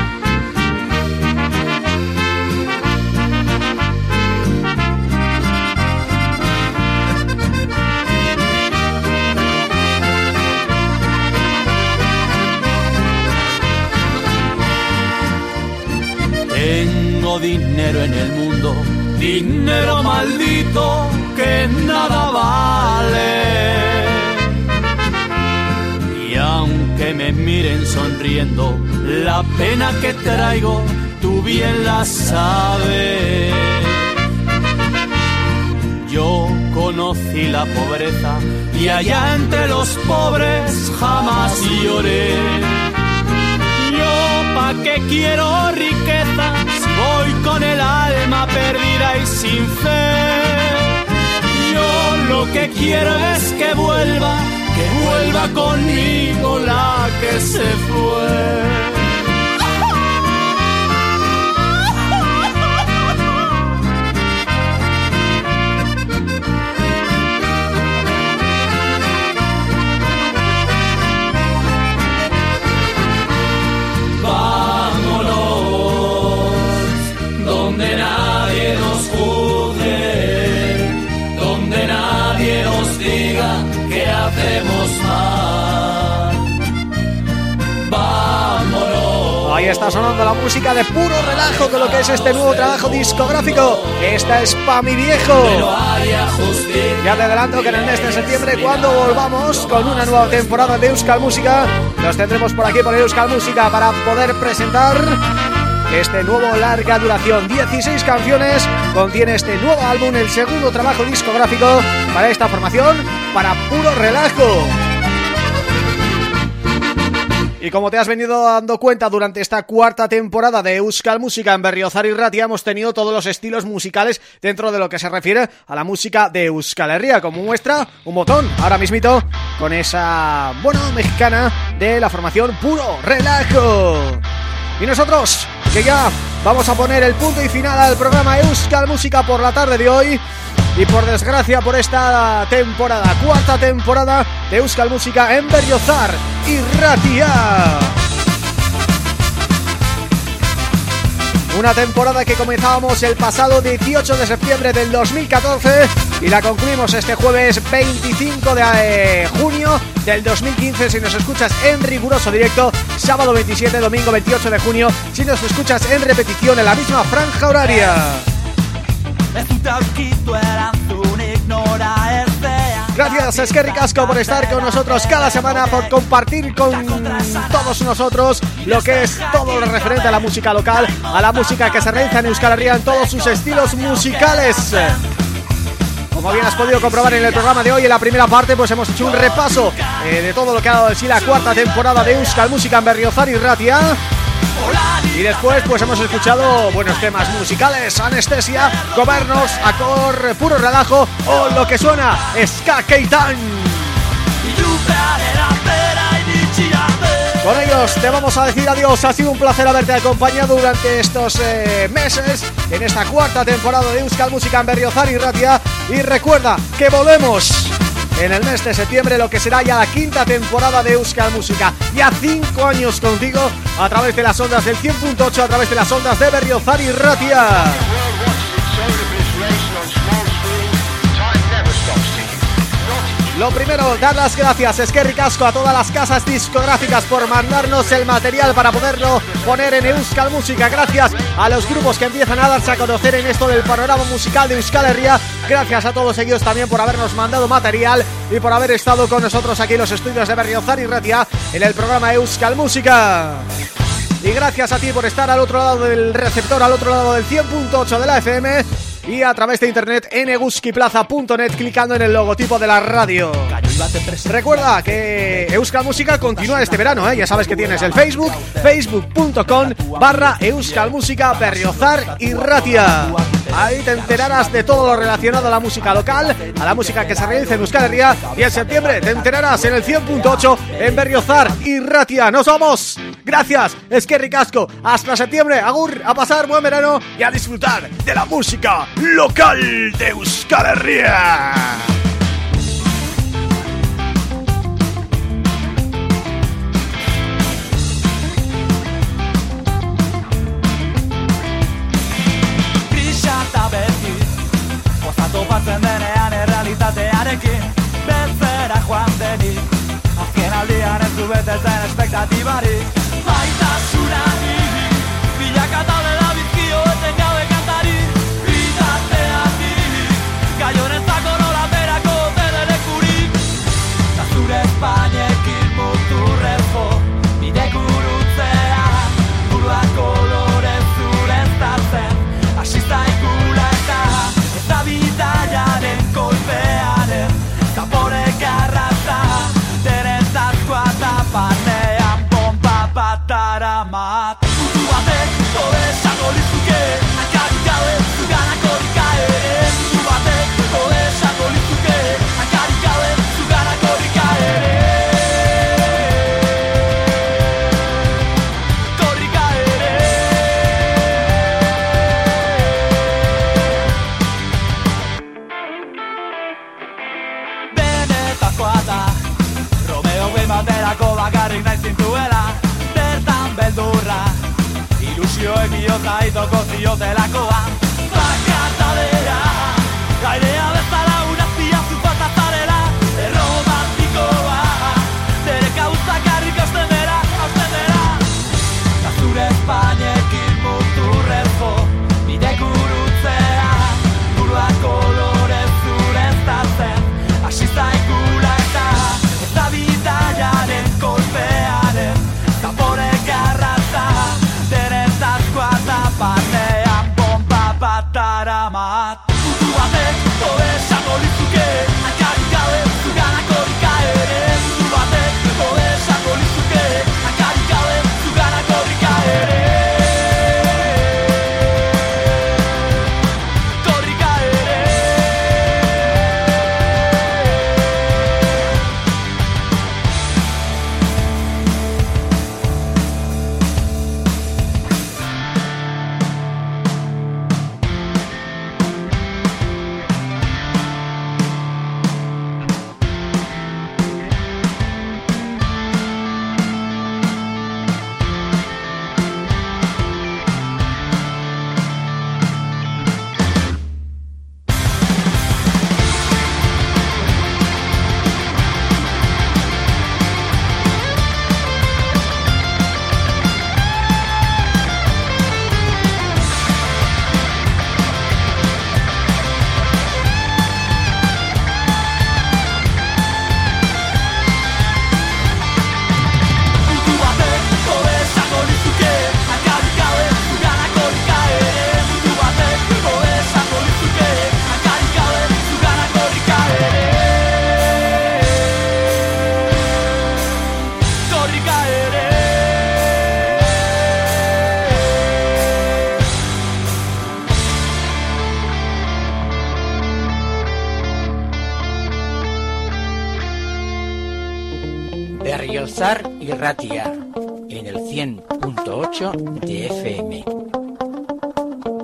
Dinero en el mundo, dinero maldito que nada vale. Y aunque me miren sonriendo, la pena que traigo tú bien la sabes. Yo conocí la pobreza y allá entre los pobres jamás lloré. Qué quiero riqueza si voy con el alma perdida y sin fe. Yo lo que quiero es que vuelva, que vuelva conmigo la que se fue. Está sonando la música de puro relajo con lo que es este nuevo trabajo discográfico. Esta es pa' mi viejo. Ya te adelanto que en el mes de septiembre cuando volvamos con una nueva temporada de Euskal Música Nos tendremos por aquí por Euskal Música para poder presentar este nuevo larga duración 16 canciones contiene este nuevo álbum, el segundo trabajo discográfico para esta formación, para puro relajo y como te has venido dando cuenta durante esta cuarta temporada de Euskal Música en Berriozar y Ratia hemos tenido todos los estilos musicales dentro de lo que se refiere a la música de Euskal Herria, como muestra un botón ahora mismito con esa, bueno, mexicana de la formación Puro Relajo. Y nosotros, que ya vamos a poner el punto y final al programa Euskal Música por la tarde de hoy y por desgracia por esta temporada, cuarta temporada de Euskal Música en Berriozar y Ratia. Una temporada que comenzábamos el pasado 18 de septiembre del 2014 y la concluimos este jueves 25 de eh, junio del 2015 si nos escuchas en riguroso directo, sábado 27, domingo 28 de junio, si nos escuchas en repetición en la misma franja horaria. Gracias Eskerri Casco por estar con nosotros cada semana, por compartir con todos nosotros lo que es todo lo referente a la música local, a la música que se realiza en Euskal Herria en todos sus estilos musicales. Como bien has podido comprobar en el programa de hoy, en la primera parte, pues hemos hecho un repaso eh, de todo lo que ha dado de sí la cuarta temporada de Euskal Música en Berriozar y Ratia. Y después pues hemos escuchado buenos temas musicales, Anestesia, Gobernos, Acor, Puro Relajo o lo que suena, Ska Keitan. Con ellos te vamos a decir adiós, ha sido un placer haberte acompañado durante estos eh, meses en esta cuarta temporada de Euskal Música en Berriozar y y recuerda que volvemos en el mes de septiembre lo que será ya la quinta temporada de Euskal Música. Ya cinco años contigo a través de las ondas del 100.8, a través de las ondas de Berriozar y Ratia. Lo primero, dar las gracias, Esquerri Casco, a todas las casas discográficas por mandarnos el material para poderlo poner en Euskal Música. Gracias a los grupos que empiezan a darse a conocer en esto del panorama musical de Euskal Herria. Gracias a todos ellos también por habernos mandado material y por haber estado con nosotros aquí en los estudios de Berriozar y Ratia en el programa Euskal Música. Y gracias a ti por estar al otro lado del receptor, al otro lado del 100.8 de la FM y a través de internet en eguskiplaza.net clicando en el logotipo de la radio. Recuerda que Euskal Música continúa este verano, ¿eh? ya sabes que tienes el Facebook, facebook.com barra Euskal Música Berriozar y Ratia. Ahí te enterarás de todo lo relacionado a la música local, a la música que se realiza en Euskal Herria y en septiembre te enterarás en el 100.8 en Berriozar y Ratia. ¡Nos vamos! Gracias, es que ricasco. Hasta septiembre, agur, a pasar buen verano y a disfrutar de la música local de Euskal Herria. Batzen denean errealitatearekin Bezera joan denik Azken aldian ez du betetzen espektatibarik tsunami Kaido gozio de la coa, la